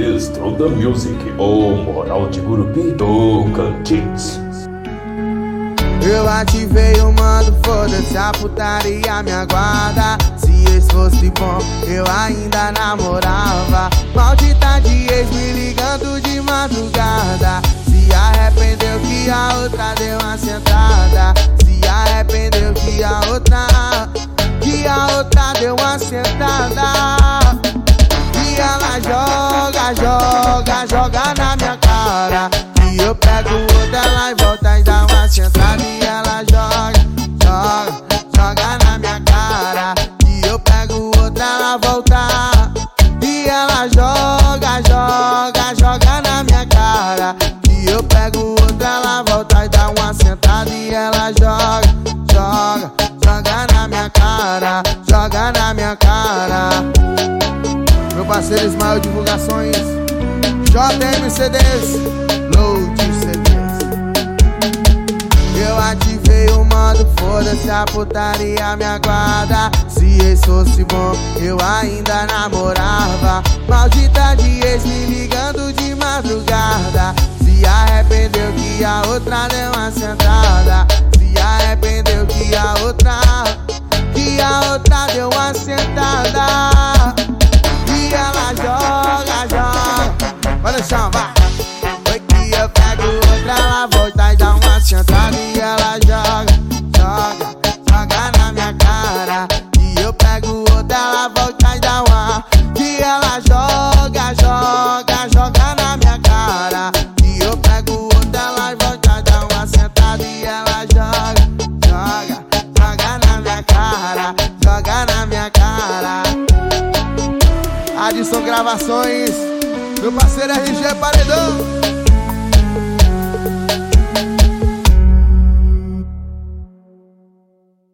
Maestro da Music, o Moral de Gurupi Tocantins. Eu ativei o mando, foda-se a putaria me aguarda. Se esse fosse bom, eu ainda namorava. Maldita de ex me ligando de madrugada. Se arrependeu que a outra deu uma sentada. Se arrependeu que a outra Que a outra deu uma sentada joga, joga, joga na minha cara. E eu pego outra, ela e volta e dá uma sentada E ela joga, joga, joga na minha cara. E eu pego outra, ela volta E ela joga, joga, joga na minha cara. E eu pego outra, ela volta e dá uma sentada E ela joga, joga, joga na minha cara Joga na minha cara parceiro Ismael Divulgações, JM CDs, Load CDs. Eu ativei o modo, foda-se a putaria me aguarda. Se esse fosse bom, eu ainda namorava. Maldita de ex me ligando de madrugada. Se arrependeu que a outra deu uma sentada. Chão, vai. Foi que eu pego outra, ela volta e dá uma sentada. E ela joga, joga, joga na minha cara. E eu pego outra, ela volta e dá uma. E ela joga, joga, joga na minha cara. E eu pego outra, ela volta e dá uma sentada. E ela joga, joga, joga na minha cara. Joga na minha cara. Adson Gravações, meu parceiro RG é Paredão.